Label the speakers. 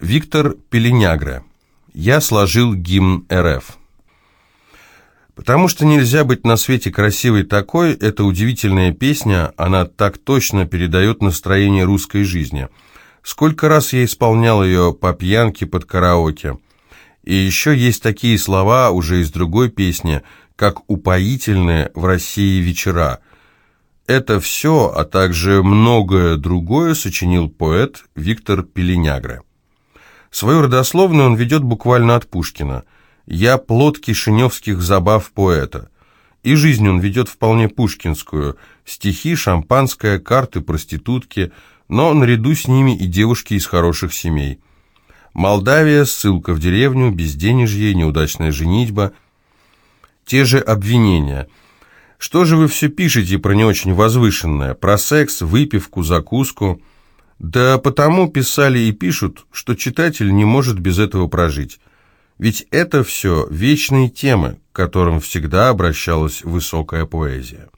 Speaker 1: Виктор Пеленягра. Я сложил гимн РФ. Потому что нельзя быть на свете красивой такой, эта удивительная песня, она так точно передает настроение русской жизни. Сколько раз я исполнял ее по пьянке под караоке. И еще есть такие слова уже из другой песни, как «упоительные в России вечера». Это все, а также многое другое сочинил поэт Виктор Пеленягра. Свою родословную он ведет буквально от Пушкина. «Я плод кишиневских забав поэта». И жизнь он ведет вполне пушкинскую. Стихи, шампанское, карты, проститутки, но наряду с ними и девушки из хороших семей. Молдавия, ссылка в деревню, безденежье, неудачная женитьба. Те же обвинения – что же вы все пишете про не очень возвышенное? Про секс, выпивку, закуску? Да потому писали и пишут, что читатель не может без этого прожить. Ведь это все вечные темы, к которым всегда обращалась высокая поэзия.